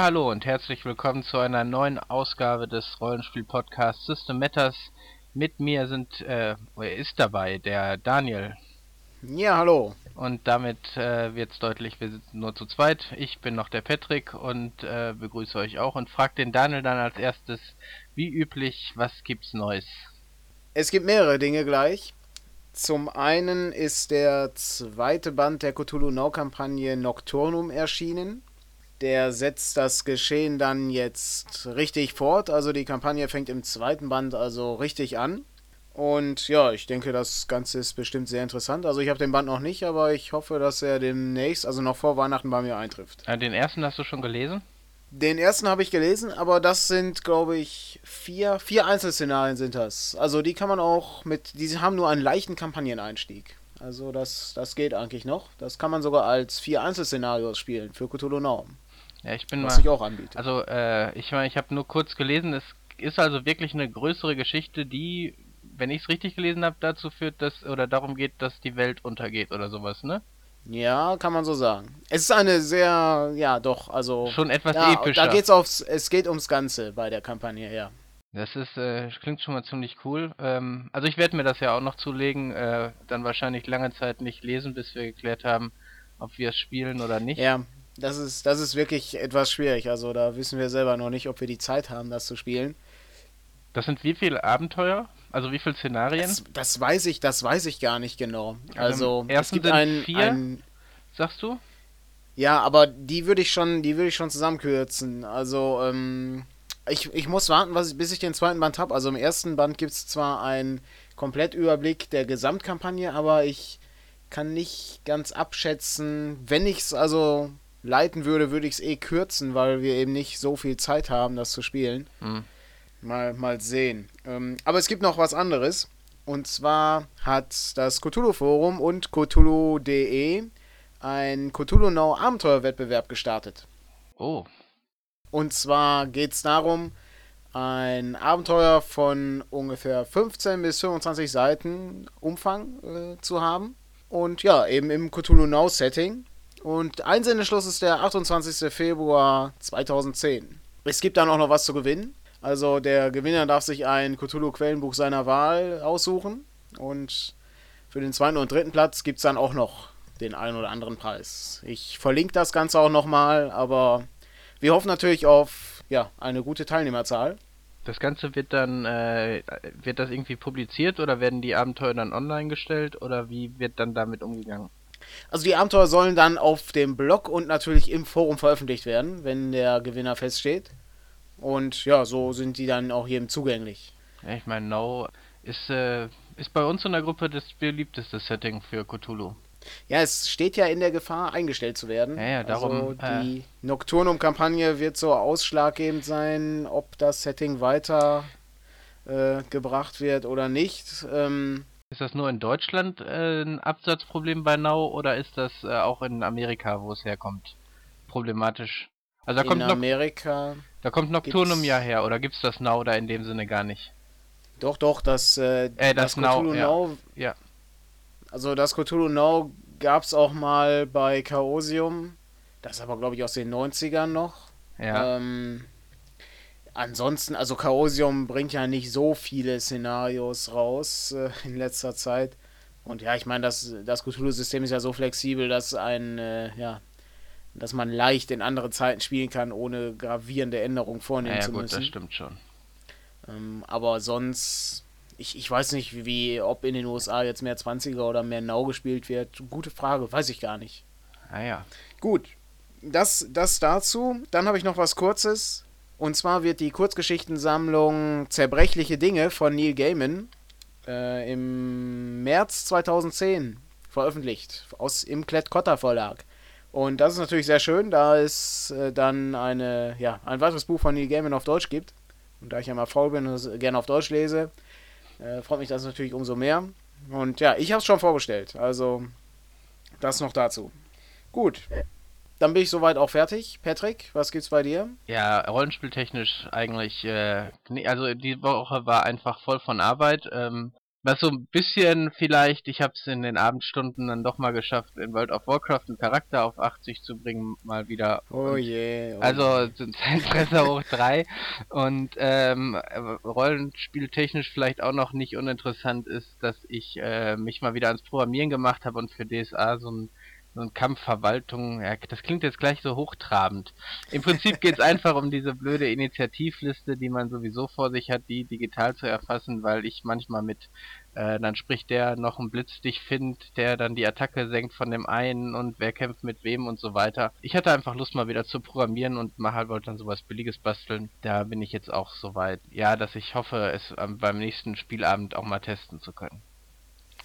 Ja, hallo und herzlich willkommen zu einer neuen Ausgabe des Rollenspiel-Podcasts System Matters. Mit mir sind, äh, er ist dabei, der Daniel. Ja, hallo. Und damit äh, wird es deutlich, wir sind nur zu zweit. Ich bin noch der Patrick und äh, begrüße euch auch und frage den Daniel dann als erstes, wie üblich, was gibt's Neues? Es gibt mehrere Dinge gleich. Zum einen ist der zweite Band der Cthulhu Now Kampagne Nocturnum erschienen. Der setzt das Geschehen dann jetzt richtig fort. Also die Kampagne fängt im zweiten Band also richtig an. Und ja, ich denke, das Ganze ist bestimmt sehr interessant. Also ich habe den Band noch nicht, aber ich hoffe, dass er demnächst, also noch vor Weihnachten bei mir eintrifft. Äh, den ersten hast du schon gelesen? Den ersten habe ich gelesen, aber das sind, glaube ich, vier, vier Einzelszenarien sind das. Also die kann man auch mit, die haben nur einen leichten Kampagneneinstieg. Also das, das geht eigentlich noch. Das kann man sogar als vier Einzelszenarios spielen für Cthulhu Now. Ja, ich bin was mal. ich auch anbiete. Also, äh, ich meine, ich habe nur kurz gelesen, es ist also wirklich eine größere Geschichte, die, wenn ich es richtig gelesen habe, dazu führt, dass, oder darum geht, dass die Welt untergeht oder sowas, ne? Ja, kann man so sagen. Es ist eine sehr, ja, doch, also. Schon etwas ja, epischer. Da geht's aufs, es geht ums Ganze bei der Kampagne, ja. Das ist, äh, klingt schon mal ziemlich cool. Ähm, also ich werde mir das ja auch noch zulegen, äh, dann wahrscheinlich lange Zeit nicht lesen, bis wir geklärt haben, ob wir es spielen oder nicht. Ja, das ist, das ist wirklich etwas schwierig. Also da wissen wir selber noch nicht, ob wir die Zeit haben, das zu spielen. Das sind wie viele Abenteuer? Also wie viele Szenarien? Das, das weiß ich, das weiß ich gar nicht genau. Also Also, es gibt sind ein, vier? ein Sagst du? Ja, aber die würde ich schon, die würde ich schon zusammenkürzen. Also, ähm, ich, ich muss warten, ich, bis ich den zweiten Band habe. Also im ersten Band gibt es zwar einen Komplettüberblick der Gesamtkampagne, aber ich kann nicht ganz abschätzen, wenn ich es also leiten würde, würde ich es eh kürzen, weil wir eben nicht so viel Zeit haben, das zu spielen. Hm. Mal, mal sehen. Ähm, aber es gibt noch was anderes. Und zwar hat das Cthulhu Forum und Cthulhu.de ein Cthulhu Now Abenteuerwettbewerb gestartet. Oh, Und zwar geht es darum, ein Abenteuer von ungefähr 15 bis 25 Seiten Umfang äh, zu haben. Und ja, eben im Cthulhu Now Setting. Und Einsendeschluss ist der 28. Februar 2010. Es gibt dann auch noch was zu gewinnen. Also der Gewinner darf sich ein Cthulhu Quellenbuch seiner Wahl aussuchen. Und für den zweiten und dritten Platz gibt es dann auch noch den einen oder anderen Preis. Ich verlinke das Ganze auch nochmal, aber wir hoffen natürlich auf ja, eine gute Teilnehmerzahl. das Ganze wird dann, äh, wird das irgendwie publiziert oder werden die Abenteuer dann online gestellt oder wie wird dann damit umgegangen? Also die Abenteuer sollen dann auf dem Blog und natürlich im Forum veröffentlicht werden, wenn der Gewinner feststeht. Und ja, so sind die dann auch jedem zugänglich. Ja, ich meine, No ist, äh, ist bei uns in der Gruppe das beliebteste Setting für Cthulhu. Ja, es steht ja in der Gefahr, eingestellt zu werden. Ja, ja, darum, Also die Nocturnum-Kampagne wird so ausschlaggebend sein, ob das Setting weiter äh, gebracht wird oder nicht. Ähm, Ist das nur in Deutschland äh, ein Absatzproblem bei Now oder ist das äh, auch in Amerika, wo es herkommt, problematisch? Also da in kommt, noch, Amerika. da kommt Nocturnum ja her oder gibt's das Now da in dem Sinne gar nicht? Doch, doch, das, äh, Äh, das Now, Cthulhu ja. Now Ja. Also das Cthulhu Now gab es auch mal bei Chaosium. Das ist aber, glaube ich, aus den 90ern noch. Ja. Ähm, ansonsten, also Chaosium bringt ja nicht so viele Szenarios raus äh, in letzter Zeit. Und ja, ich meine, das, das Cthulhu-System ist ja so flexibel, dass ein, äh, ja, dass man leicht in andere Zeiten spielen kann, ohne gravierende Änderungen vornehmen ja, ja zu gut, müssen. das stimmt schon. Ähm, aber sonst, ich, ich weiß nicht, wie, wie, ob in den USA jetzt mehr 20er oder mehr Now gespielt wird. Gute Frage, weiß ich gar nicht. Ah ja. Gut, das, das dazu. Dann habe ich noch was Kurzes. Und zwar wird die Kurzgeschichtensammlung Zerbrechliche Dinge von Neil Gaiman äh, im März 2010 veröffentlicht. Aus, Im Klett-Cotta Verlag. Und das ist natürlich sehr schön, da es äh, dann eine, ja, ein weiteres Buch von Neil Gaiman auf Deutsch gibt. Und da ich ja mal faul bin und es gerne auf Deutsch lese, äh, freut mich das natürlich umso mehr. Und ja, ich habe es schon vorbestellt. Also, das noch dazu. Gut. Dann bin ich soweit auch fertig. Patrick, was gibt's bei dir? Ja, rollenspieltechnisch eigentlich, äh, nee, also die Woche war einfach voll von Arbeit. Ähm, Was so ein bisschen vielleicht, ich habe es in den Abendstunden dann doch mal geschafft, in World of Warcraft einen Charakter auf 80 zu bringen, mal wieder. Oh je. Oh also Zeitfresser hoch 3 und ähm, Rollenspieltechnisch vielleicht auch noch nicht uninteressant ist, dass ich äh, mich mal wieder ans Programmieren gemacht habe und für DSA so ein so ein Kampfverwaltung, ja, das klingt jetzt gleich so hochtrabend. Im Prinzip geht es einfach um diese blöde Initiativliste, die man sowieso vor sich hat, die digital zu erfassen, weil ich manchmal mit, äh, dann spricht der noch einen Blitzstich findet, der dann die Attacke senkt von dem einen und wer kämpft mit wem und so weiter. Ich hatte einfach Lust mal wieder zu programmieren und mal halt wollte dann sowas Billiges basteln. Da bin ich jetzt auch soweit, ja, dass ich hoffe, es ähm, beim nächsten Spielabend auch mal testen zu können.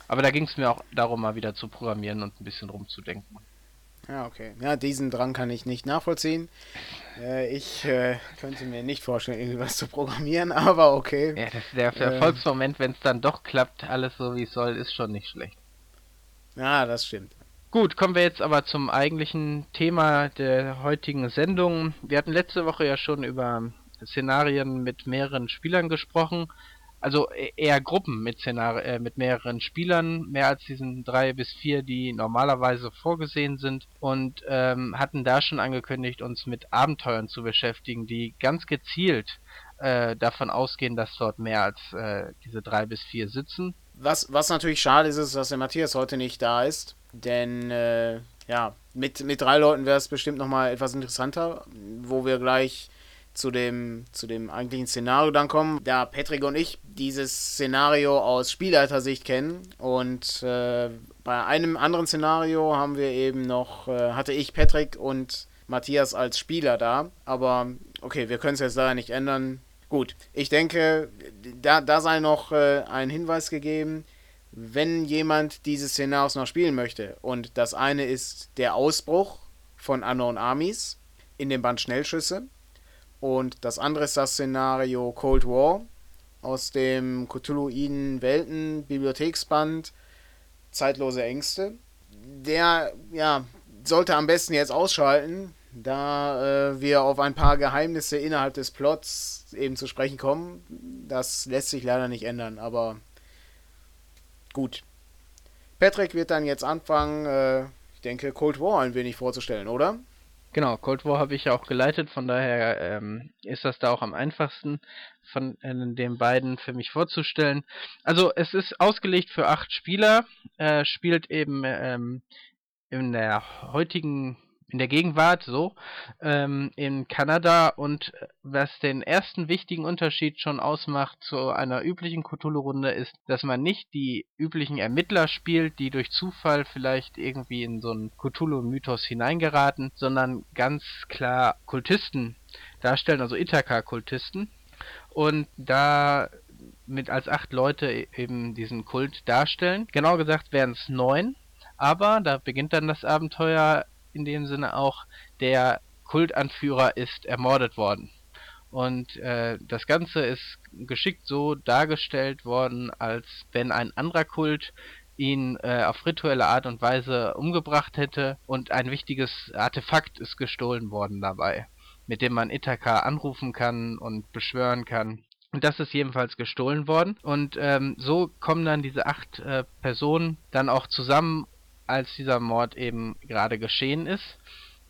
Aber da ging es mir auch darum, mal wieder zu programmieren und ein bisschen rumzudenken. Ja, okay. Ja, diesen Drang kann ich nicht nachvollziehen. Äh, ich äh, könnte mir nicht vorstellen, irgendwas zu programmieren, aber okay. Ja, das, der äh, Erfolgsmoment, wenn es dann doch klappt, alles so wie es soll, ist schon nicht schlecht. Ja, das stimmt. Gut, kommen wir jetzt aber zum eigentlichen Thema der heutigen Sendung. Wir hatten letzte Woche ja schon über Szenarien mit mehreren Spielern gesprochen also e-, eher Gruppen mit Szenar äh, mit mehreren Spielern, mehr als diesen drei bis vier, die normalerweise vorgesehen sind und ähm, hatten da schon angekündigt, uns mit Abenteuern zu beschäftigen, die ganz gezielt äh, davon ausgehen, dass dort mehr als äh, diese drei bis vier sitzen. Was, was natürlich schade ist, ist, dass der Matthias heute nicht da ist, denn äh, ja, mit, mit drei Leuten wäre es bestimmt nochmal etwas interessanter, wo wir gleich zu dem, zu dem eigentlichen Szenario dann kommen, da Patrick und ich dieses Szenario aus Spielleitersicht kennen und äh, bei einem anderen Szenario haben wir eben noch, äh, hatte ich Patrick und Matthias als Spieler da, aber okay, wir können es jetzt leider nicht ändern. Gut, ich denke, da, da sei noch äh, ein Hinweis gegeben, wenn jemand dieses Szenarios noch spielen möchte und das eine ist der Ausbruch von Unknown Armies in dem Band Schnellschüsse und das andere ist das Szenario Cold War aus dem Cthulhuiden Welten Bibliotheksband Zeitlose Ängste. Der ja, sollte am besten jetzt ausschalten, da äh, wir auf ein paar Geheimnisse innerhalb des Plots eben zu sprechen kommen. Das lässt sich leider nicht ändern, aber gut. Patrick wird dann jetzt anfangen, äh, ich denke, Cold War ein wenig vorzustellen, oder? Genau, Cold War habe ich ja auch geleitet, von daher ähm, ist das da auch am einfachsten von äh, den beiden für mich vorzustellen. Also es ist ausgelegt für acht Spieler, äh, spielt eben ähm, in der heutigen in der Gegenwart so ähm, in Kanada und äh, was den ersten wichtigen Unterschied schon ausmacht zu einer üblichen Cthulhu-Runde ist, dass man nicht die üblichen Ermittler spielt, die durch Zufall vielleicht irgendwie in so einen Cthulhu-Mythos hineingeraten, sondern ganz klar Kultisten darstellen, also Ithaka-Kultisten und da mit als acht Leute e-, eben diesen Kult darstellen. Genau gesagt wären es neun, aber da beginnt dann das Abenteuer in dem Sinne auch, der Kultanführer ist ermordet worden. Und äh, das Ganze ist geschickt so dargestellt worden, als wenn ein anderer Kult ihn äh, auf rituelle Art und Weise umgebracht hätte und ein wichtiges Artefakt ist gestohlen worden dabei, mit dem man Ithaka anrufen kann und beschwören kann. Und das ist jedenfalls gestohlen worden. Und ähm, so kommen dann diese acht äh, Personen dann auch zusammen, als dieser Mord eben gerade geschehen ist,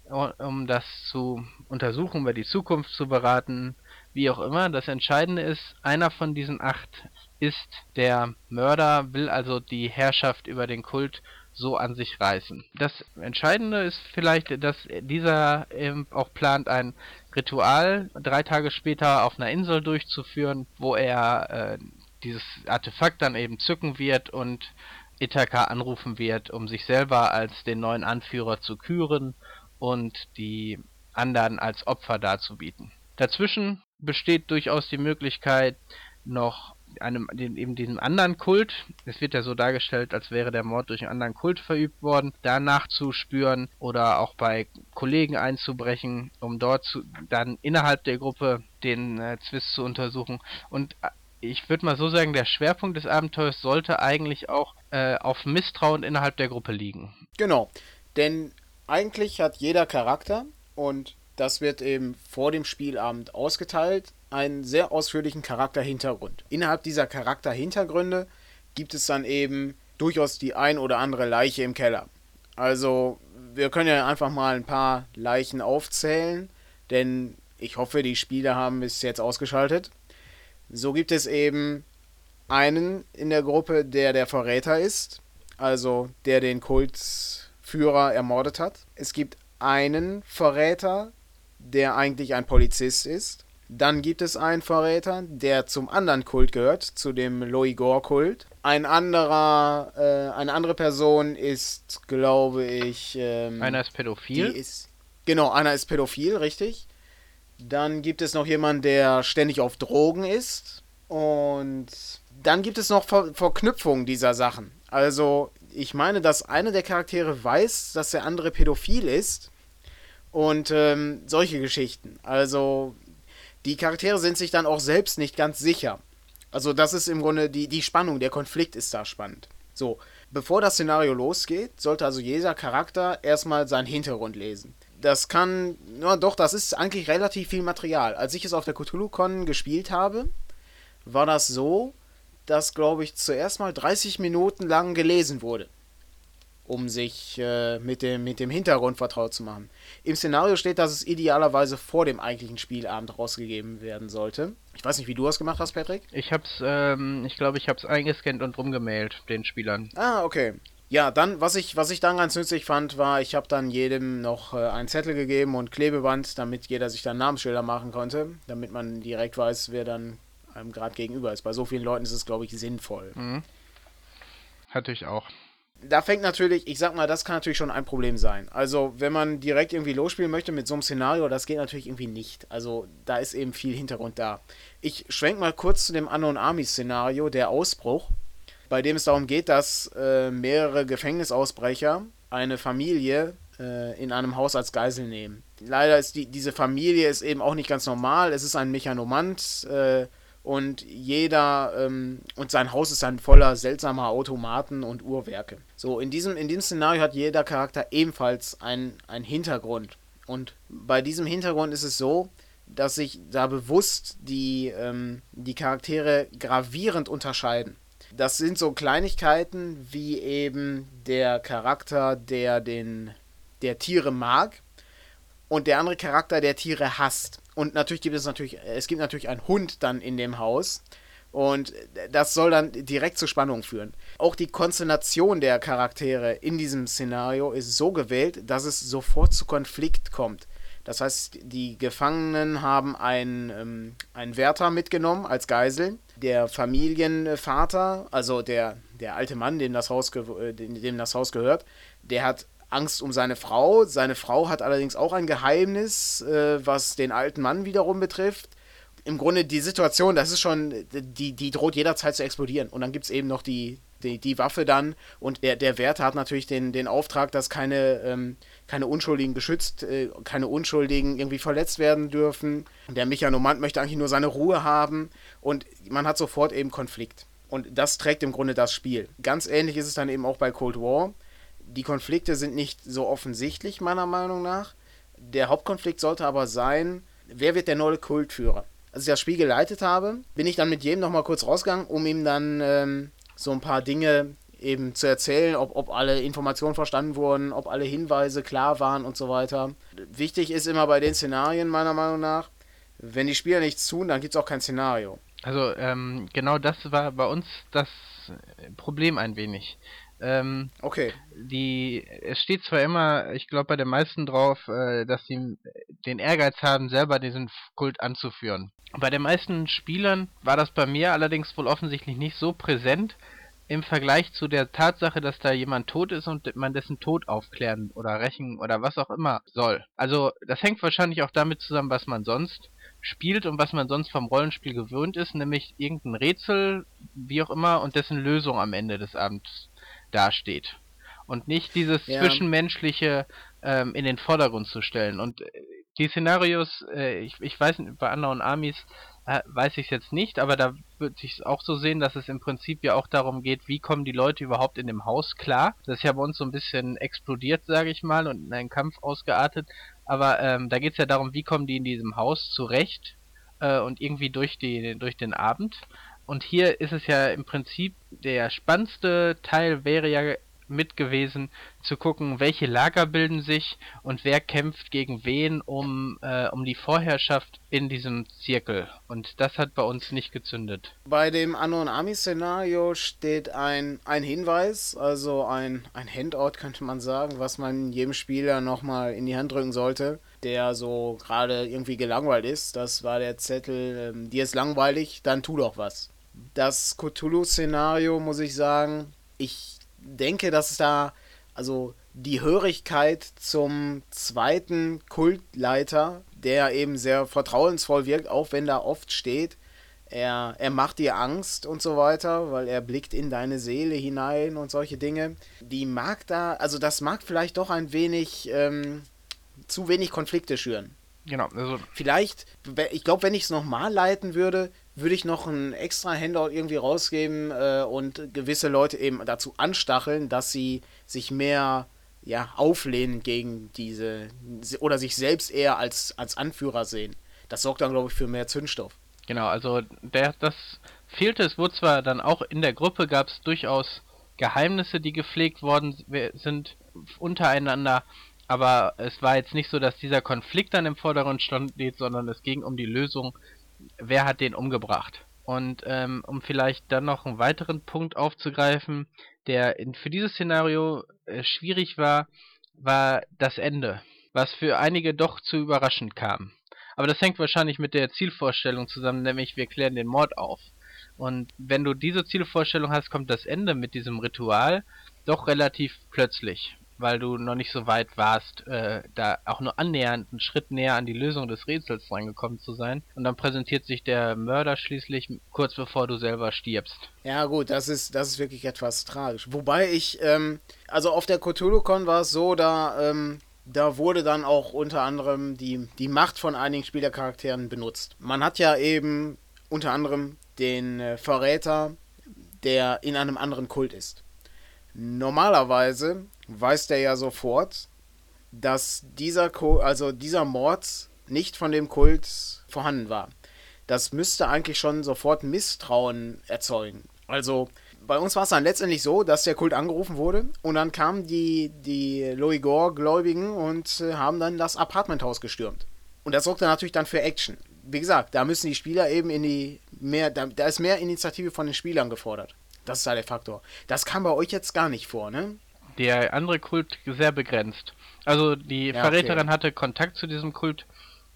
um das zu untersuchen, über die Zukunft zu beraten, wie auch immer. Das Entscheidende ist, einer von diesen acht ist der Mörder, will also die Herrschaft über den Kult so an sich reißen. Das Entscheidende ist vielleicht, dass dieser eben auch plant, ein Ritual drei Tage später auf einer Insel durchzuführen, wo er äh, dieses Artefakt dann eben zücken wird und Ithaka anrufen wird, um sich selber als den neuen Anführer zu küren und die anderen als Opfer darzubieten. Dazwischen besteht durchaus die Möglichkeit, noch einem, eben diesem anderen Kult, es wird ja so dargestellt, als wäre der Mord durch einen anderen Kult verübt worden, da nachzuspüren oder auch bei Kollegen einzubrechen, um dort zu, dann innerhalb der Gruppe den äh, Zwist zu untersuchen. Und äh, ich würde mal so sagen, der Schwerpunkt des Abenteuers sollte eigentlich auch äh, auf Misstrauen innerhalb der Gruppe liegen. Genau, denn eigentlich hat jeder Charakter und das wird eben vor dem Spielabend ausgeteilt, einen sehr ausführlichen Charakterhintergrund. Innerhalb dieser Charakterhintergründe gibt es dann eben durchaus die ein oder andere Leiche im Keller. Also wir können ja einfach mal ein paar Leichen aufzählen, denn ich hoffe, die Spieler haben bis jetzt ausgeschaltet. So gibt es eben einen in der Gruppe, der der Verräter ist, also der den Kultführer ermordet hat. Es gibt einen Verräter, der eigentlich ein Polizist ist. Dann gibt es einen Verräter, der zum anderen Kult gehört, zu dem Loigor-Kult. Ein anderer, äh, eine andere Person ist, glaube ich. Ähm, einer ist pädophil. Ist, genau, einer ist pädophil, richtig. Dann gibt es noch jemanden, der ständig auf Drogen ist. Und dann gibt es noch Ver Verknüpfungen dieser Sachen. Also, ich meine, dass einer der Charaktere weiß, dass der andere pädophil ist. Und ähm, solche Geschichten. Also, die Charaktere sind sich dann auch selbst nicht ganz sicher. Also, das ist im Grunde die, die Spannung, der Konflikt ist da spannend. So, bevor das Szenario losgeht, sollte also jeder Charakter erstmal seinen Hintergrund lesen. Das kann, na doch, das ist eigentlich relativ viel Material. Als ich es auf der Cthulhu-Con gespielt habe, war das so, dass, glaube ich, zuerst mal 30 Minuten lang gelesen wurde, um sich äh, mit, dem, mit dem Hintergrund vertraut zu machen. Im Szenario steht, dass es idealerweise vor dem eigentlichen Spielabend rausgegeben werden sollte. Ich weiß nicht, wie du das gemacht hast, Patrick. Ich hab's, ähm, ich glaube, ich hab's eingescannt und rumgemailt, den Spielern. Ah, okay. Ja, dann, was ich, was ich dann ganz nützlich fand, war, ich habe dann jedem noch äh, einen Zettel gegeben und Klebeband, damit jeder sich dann Namensschilder machen konnte, damit man direkt weiß, wer dann einem gerade gegenüber ist. Bei so vielen Leuten ist es, glaube ich, sinnvoll. Mhm. Hatte ich auch. Da fängt natürlich, ich sag mal, das kann natürlich schon ein Problem sein. Also, wenn man direkt irgendwie losspielen möchte mit so einem Szenario, das geht natürlich irgendwie nicht. Also, da ist eben viel Hintergrund da. Ich schwenk mal kurz zu dem Unknown Army Szenario, der Ausbruch, bei dem es darum geht, dass äh, mehrere Gefängnisausbrecher eine Familie äh, in einem Haus als Geisel nehmen. Leider ist die, diese Familie ist eben auch nicht ganz normal. Es ist ein Mechanomant, äh, und jeder ähm, und sein Haus ist dann voller seltsamer Automaten und Uhrwerke. So, in diesem, in diesem Szenario hat jeder Charakter ebenfalls einen Hintergrund. Und bei diesem Hintergrund ist es so, dass sich da bewusst die, ähm, die Charaktere gravierend unterscheiden. Das sind so Kleinigkeiten wie eben der Charakter, der den der Tiere mag und der andere Charakter, der Tiere hasst. Und natürlich gibt es natürlich, es gibt natürlich einen Hund dann in dem Haus. Und das soll dann direkt zu Spannung führen. Auch die Konstellation der Charaktere in diesem Szenario ist so gewählt, dass es sofort zu Konflikt kommt. Das heißt, die Gefangenen haben einen, ähm, einen Wärter mitgenommen als Geisel. Der Familienvater, also der, der alte Mann, dem das, Haus äh, dem das Haus gehört, der hat Angst um seine Frau. Seine Frau hat allerdings auch ein Geheimnis, äh, was den alten Mann wiederum betrifft. Im Grunde die Situation, das ist schon, die, die droht jederzeit zu explodieren. Und dann gibt es eben noch die, die, die, Waffe dann. Und der, der Wärter hat natürlich den, den Auftrag, dass keine, ähm, keine Unschuldigen geschützt, äh, keine Unschuldigen irgendwie verletzt werden dürfen. Der Mechanomant möchte eigentlich nur seine Ruhe haben. Und man hat sofort eben Konflikt. Und das trägt im Grunde das Spiel. Ganz ähnlich ist es dann eben auch bei Cold War die Konflikte sind nicht so offensichtlich, meiner Meinung nach. Der Hauptkonflikt sollte aber sein, wer wird der neue Kultführer? Als ich das Spiel geleitet habe, bin ich dann mit jedem nochmal kurz rausgegangen, um ihm dann ähm, so ein paar Dinge eben zu erzählen, ob, ob alle Informationen verstanden wurden, ob alle Hinweise klar waren und so weiter. Wichtig ist immer bei den Szenarien, meiner Meinung nach, wenn die Spieler nichts tun, dann gibt es auch kein Szenario. Also ähm, genau das war bei uns das Problem ein wenig. Ähm, okay. Die, es steht zwar immer, ich glaube bei den meisten drauf, äh, dass sie den Ehrgeiz haben, selber diesen Kult anzuführen. Bei den meisten Spielern war das bei mir allerdings wohl offensichtlich nicht so präsent im Vergleich zu der Tatsache, dass da jemand tot ist und man dessen Tod aufklären oder rächen oder was auch immer soll. Also das hängt wahrscheinlich auch damit zusammen, was man sonst spielt und was man sonst vom Rollenspiel gewöhnt ist, nämlich irgendein Rätsel, wie auch immer, und dessen Lösung am Ende des Abends dasteht. Und nicht dieses ja. Zwischenmenschliche ähm, in den Vordergrund zu stellen. Und äh, die Szenarios, äh, ich, ich weiß bei Unknown Armies äh, weiß ich es jetzt nicht, aber da würde ich es auch so sehen, dass es im Prinzip ja auch darum geht, wie kommen die Leute überhaupt in dem Haus klar. Das ist ja bei uns so ein bisschen explodiert, sage ich mal, und in einen Kampf ausgeartet. Aber ähm, da geht es ja darum, wie kommen die in diesem Haus zurecht äh, und irgendwie durch, die, durch den Abend. Und hier ist es ja im Prinzip der spannendste Teil wäre ja mit gewesen, zu gucken, welche Lager bilden sich und wer kämpft gegen wen um, äh, um die Vorherrschaft in diesem Zirkel. Und das hat bei uns nicht gezündet. Bei dem Unknown Army Szenario steht ein, ein Hinweis, also ein, ein Handout könnte man sagen, was man jedem Spieler nochmal in die Hand drücken sollte, der so gerade irgendwie gelangweilt ist. Das war der Zettel, ähm, dir ist langweilig, dann tu doch was. Das Cthulhu-Szenario, muss ich sagen, ich denke, dass da, also die Hörigkeit zum zweiten Kultleiter, der eben sehr vertrauensvoll wirkt, auch wenn da oft steht, er, er macht dir Angst und so weiter, weil er blickt in deine Seele hinein und solche Dinge. Die mag da, also das mag vielleicht doch ein wenig, ähm, zu wenig Konflikte schüren. Genau, also. Vielleicht, ich glaube, wenn ich es nochmal leiten würde, würde ich noch ein extra Handout irgendwie rausgeben äh, und gewisse Leute eben dazu anstacheln, dass sie sich mehr ja, auflehnen gegen diese oder sich selbst eher als, als Anführer sehen. Das sorgt dann, glaube ich, für mehr Zündstoff. Genau, also der, das fehlte. Es wurde zwar dann auch in der Gruppe gab es durchaus Geheimnisse, die gepflegt worden sind untereinander, aber es war jetzt nicht so, dass dieser Konflikt dann im Vordergrund stand, sondern es ging um die Lösung wer hat den umgebracht? Und ähm, um vielleicht dann noch einen weiteren Punkt aufzugreifen, der in, für dieses Szenario äh, schwierig war, war das Ende, was für einige doch zu überraschend kam. Aber das hängt wahrscheinlich mit der Zielvorstellung zusammen, nämlich wir klären den Mord auf. Und wenn du diese Zielvorstellung hast, kommt das Ende mit diesem Ritual doch relativ plötzlich weil du noch nicht so weit warst, äh, da auch nur annähernd einen Schritt näher an die Lösung des Rätsels reingekommen zu sein. Und dann präsentiert sich der Mörder schließlich kurz bevor du selber stirbst. Ja gut, das ist, das ist wirklich etwas tragisch. Wobei ich, ähm, also auf der CthulhuCon war es so, da, ähm, da wurde dann auch unter anderem die, die Macht von einigen Spielercharakteren benutzt. Man hat ja eben unter anderem den äh, Verräter, der in einem anderen Kult ist. Normalerweise weiß der ja sofort, dass dieser, also dieser Mord nicht von dem Kult vorhanden war. Das müsste eigentlich schon sofort Misstrauen erzeugen. Also bei uns war es dann letztendlich so, dass der Kult angerufen wurde und dann kamen die, die Loigor-Gläubigen und äh, haben dann das Apartmenthaus gestürmt. Und das sorgte natürlich dann für Action. Wie gesagt, da müssen die Spieler eben in die mehr, da, da ist mehr Initiative von den Spielern gefordert. Das ist halt der Faktor. Das kam bei euch jetzt gar nicht vor, ne? Der andere Kult sehr begrenzt. Also die ja, Verräterin okay. hatte Kontakt zu diesem Kult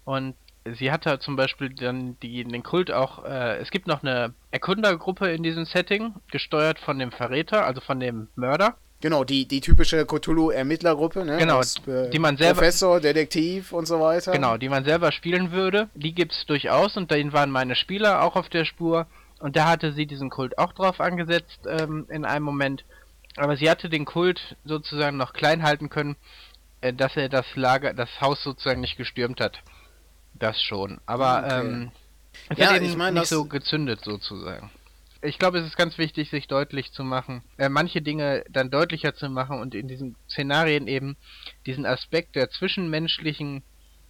und sie hatte zum Beispiel dann die, den Kult auch, äh, es gibt noch eine Erkundergruppe in diesem Setting, gesteuert von dem Verräter, also von dem Mörder. Genau, die, die typische Cthulhu-Ermittlergruppe, ne? Genau, Aus, äh, die man selber. Professor, Detektiv und so weiter. Genau, die man selber spielen würde. Die gibt es durchaus und dahin waren meine Spieler auch auf der Spur. Und da hatte sie diesen Kult auch drauf angesetzt ähm, in einem Moment. Aber sie hatte den Kult sozusagen noch klein halten können, äh, dass er das Lager, das Haus sozusagen nicht gestürmt hat. Das schon. Aber okay. ähm, es ja, hat eben ich mein, nicht so gezündet sozusagen. Ich glaube, es ist ganz wichtig, sich deutlich zu machen, äh, manche Dinge dann deutlicher zu machen und in diesen Szenarien eben diesen Aspekt der zwischenmenschlichen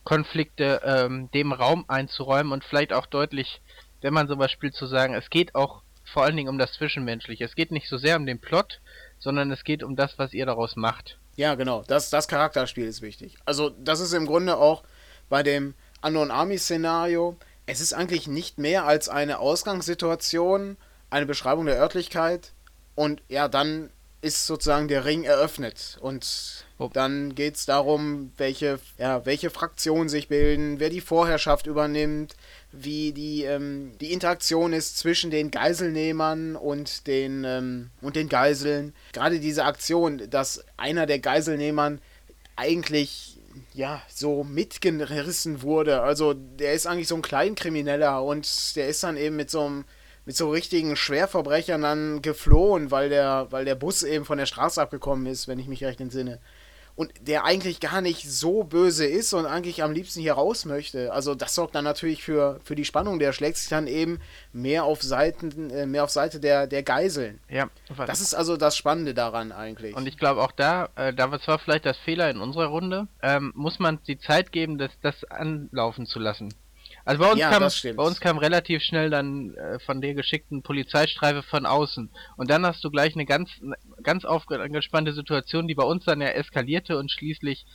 Konflikte ähm, dem Raum einzuräumen und vielleicht auch deutlich wenn man sowas spielt, zu sagen, es geht auch vor allen Dingen um das Zwischenmenschliche. Es geht nicht so sehr um den Plot, sondern es geht um das, was ihr daraus macht. Ja, genau. Das, das Charakterspiel ist wichtig. Also, das ist im Grunde auch bei dem Unknown Army Szenario. Es ist eigentlich nicht mehr als eine Ausgangssituation, eine Beschreibung der Örtlichkeit und ja, dann ist sozusagen der Ring eröffnet und dann geht es darum, welche, ja, welche Fraktionen sich bilden, wer die Vorherrschaft übernimmt, wie die, ähm, die Interaktion ist zwischen den Geiselnehmern und den, ähm, und den Geiseln. Gerade diese Aktion, dass einer der Geiselnehmern eigentlich ja, so mitgerissen wurde. Also der ist eigentlich so ein Kleinkrimineller und der ist dann eben mit so einem mit so richtigen Schwerverbrechern dann geflohen, weil der, weil der Bus eben von der Straße abgekommen ist, wenn ich mich recht entsinne und der eigentlich gar nicht so böse ist und eigentlich am liebsten hier raus möchte. Also das sorgt dann natürlich für, für die Spannung. Der schlägt sich dann eben mehr auf Seiten, äh, mehr auf Seite der, der Geiseln. Ja. Das ist also das Spannende daran eigentlich. Und ich glaube auch da, äh, da war zwar vielleicht das Fehler in unserer Runde, ähm, muss man die Zeit geben, das, das anlaufen zu lassen. Also bei uns, Ja, kam, bei uns kam relativ schnell dann äh, von der geschickten Polizeistreife von außen. Und dann hast du gleich eine ganz, ganz aufgespannte Situation, die bei uns dann ja eskalierte und schließlich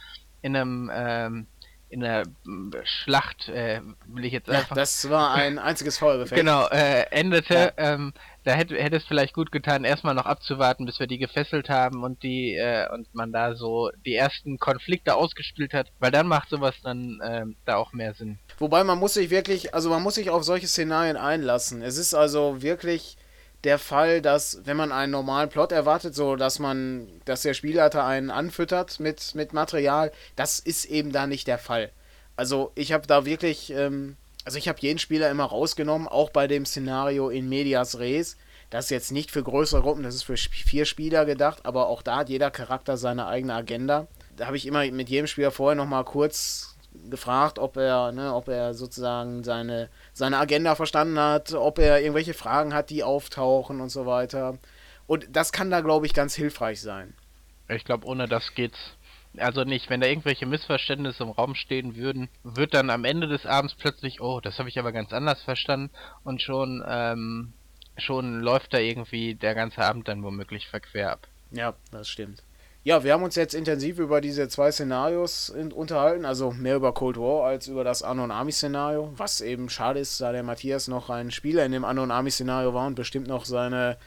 in einem, ähm, in einer mm, Schlacht, äh, will ich jetzt Ja, einfach das war ein einziges Feuergefecht. Genau, äh, endete. Ja. Ähm, da hätte, hätte es vielleicht gut getan, erstmal noch abzuwarten, bis wir die gefesselt haben und die äh, und man da so die ersten Konflikte ausgespielt hat, weil dann macht sowas dann ähm, da auch mehr Sinn. Wobei man muss sich wirklich, also man muss sich auf solche Szenarien einlassen. Es ist also wirklich der Fall, dass wenn man einen normalen Plot erwartet, so dass man, dass der Spielleiter einen anfüttert mit, mit Material, das ist eben da nicht der Fall. Also ich habe da wirklich, ähm, also ich habe jeden Spieler immer rausgenommen, auch bei dem Szenario in Medias Res. Das ist jetzt nicht für größere Gruppen, das ist für vier Spieler gedacht, aber auch da hat jeder Charakter seine eigene Agenda. Da habe ich immer mit jedem Spieler vorher nochmal kurz gefragt, ob er, ne, ob er sozusagen seine, seine Agenda verstanden hat, ob er irgendwelche Fragen hat, die auftauchen und so weiter. Und das kann da, glaube ich, ganz hilfreich sein. Ich glaube, ohne das geht's. Also nicht, wenn da irgendwelche Missverständnisse im Raum stehen würden, wird dann am Ende des Abends plötzlich, oh, das habe ich aber ganz anders verstanden und schon, ähm, schon läuft da irgendwie der ganze Abend dann womöglich verquer ab. Ja, das stimmt. Ja, wir haben uns jetzt intensiv über diese zwei Szenarios in, unterhalten, also mehr über Cold War als über das Unknown Army Szenario, was eben schade ist, da der Matthias noch ein Spieler in dem Unknown Army Szenario war und bestimmt noch seine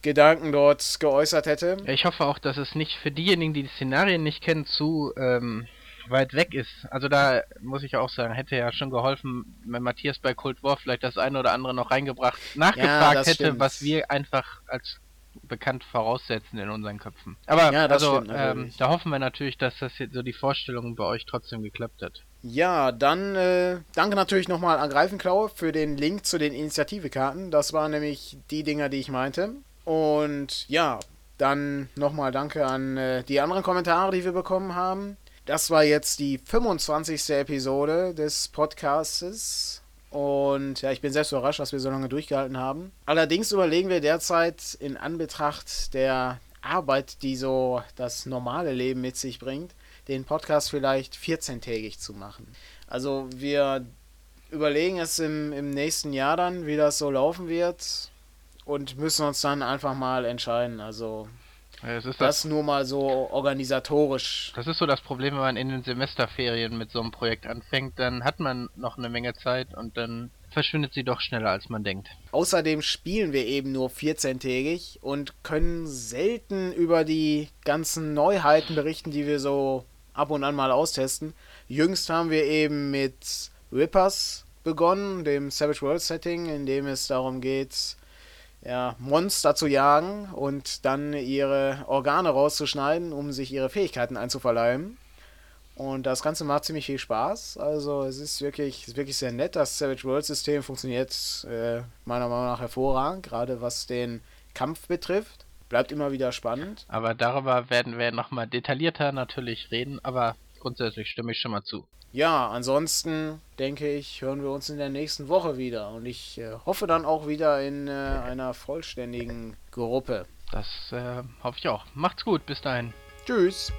Gedanken dort geäußert hätte. Ich hoffe auch, dass es nicht für diejenigen, die die Szenarien nicht kennen, zu ähm, weit weg ist. Also da muss ich auch sagen, hätte ja schon geholfen, wenn Matthias bei Cold War vielleicht das eine oder andere noch reingebracht, nachgefragt das hätte, stimmt. was wir einfach als bekannt voraussetzen in unseren Köpfen. Aber Ja, also ähm, da hoffen wir natürlich, dass das jetzt so die Vorstellung bei euch trotzdem geklappt hat. Ja, dann äh, danke natürlich nochmal an Greifenklaue für den Link zu den Initiativekarten. Das waren nämlich die Dinger, die ich meinte. Und ja, dann nochmal danke an äh, die anderen Kommentare, die wir bekommen haben. Das war jetzt die 25. Episode des Podcastes. Und ja, ich bin selbst überrascht, dass wir so lange durchgehalten haben. Allerdings überlegen wir derzeit in Anbetracht der Arbeit, die so das normale Leben mit sich bringt, den Podcast vielleicht 14-tägig zu machen. Also wir überlegen es im, im nächsten Jahr dann, wie das so laufen wird und müssen uns dann einfach mal entscheiden. Also Es ist das, das nur mal so organisatorisch. das ist so das Problem, wenn man in den Semesterferien mit so einem Projekt anfängt, dann hat man noch eine Menge Zeit und dann verschwindet sie doch schneller, als man denkt. Außerdem spielen wir eben nur 14-tägig und können selten über die ganzen Neuheiten berichten, die wir so ab und an mal austesten. Jüngst haben wir eben mit Rippers begonnen, dem Savage World Setting, in dem es darum geht, ja, Monster zu jagen und dann ihre Organe rauszuschneiden, um sich ihre Fähigkeiten einzuverleiben. Und das Ganze macht ziemlich viel Spaß. Also es ist wirklich, ist wirklich sehr nett. Das Savage World System funktioniert äh, meiner Meinung nach hervorragend, gerade was den Kampf betrifft. Bleibt immer wieder spannend. Aber darüber werden wir nochmal detaillierter natürlich reden, aber grundsätzlich stimme ich schon mal zu. Ja, ansonsten denke ich, hören wir uns in der nächsten Woche wieder. Und ich äh, hoffe dann auch wieder in äh, einer vollständigen Gruppe. Das äh, hoffe ich auch. Macht's gut, bis dahin. Tschüss.